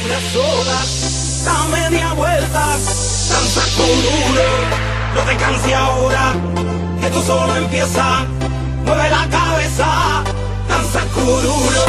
siempre a solas, da media vuelta, danza con no te canses ahora, esto solo empieza, mueve la cabeza, danza con.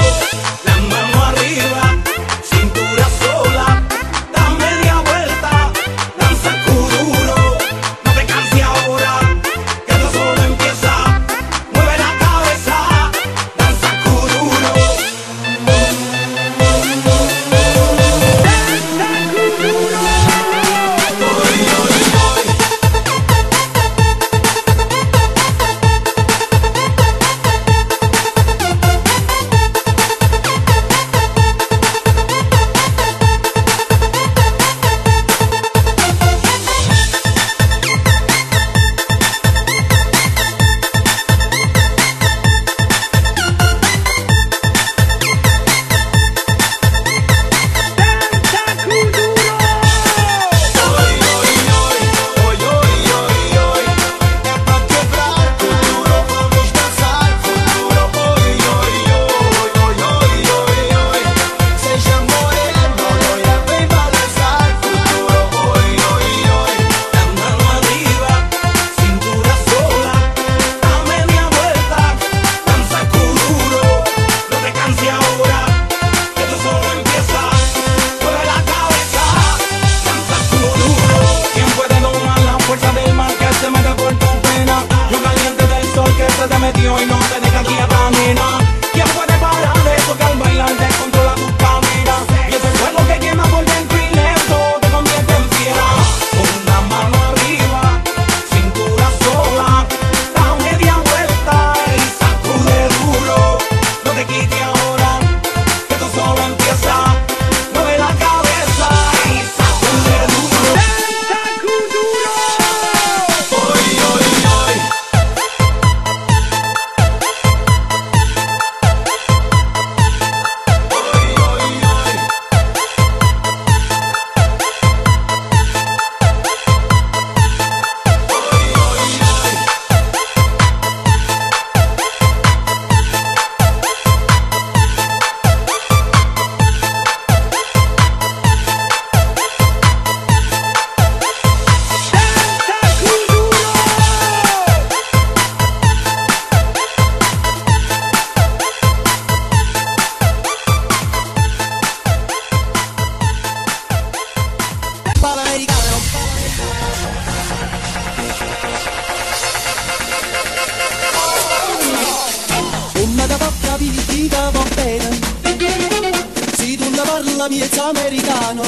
la piazza americano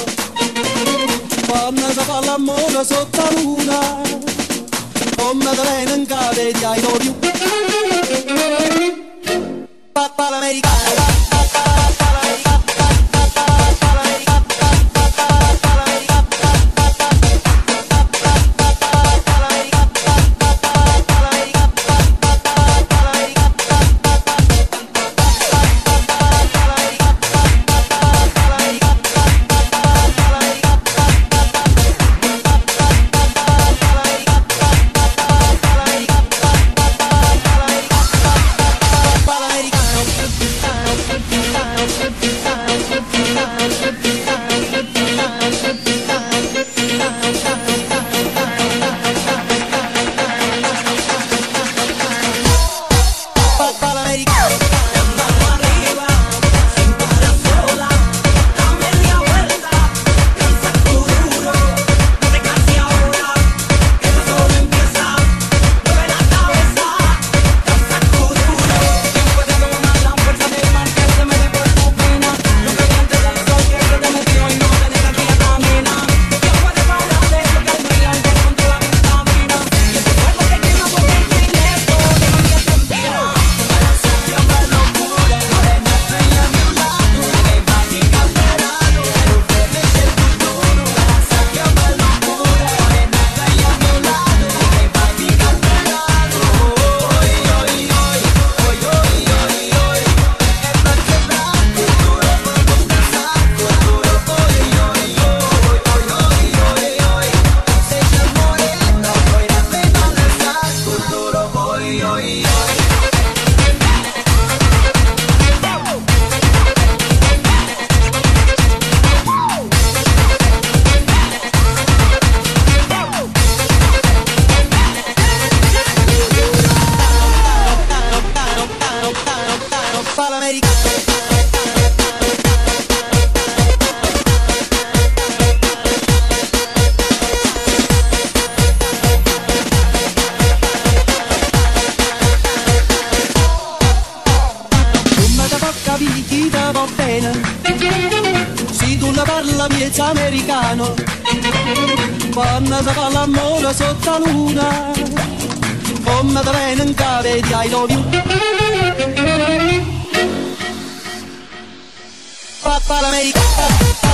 quando si parla amore sotto la luna. Con da in non cade di aiuto love you papà l'americano. Parla miezza americano. Quando si fa l'amore sotto la luna Come te viene in cave di I love you. Papà l'americano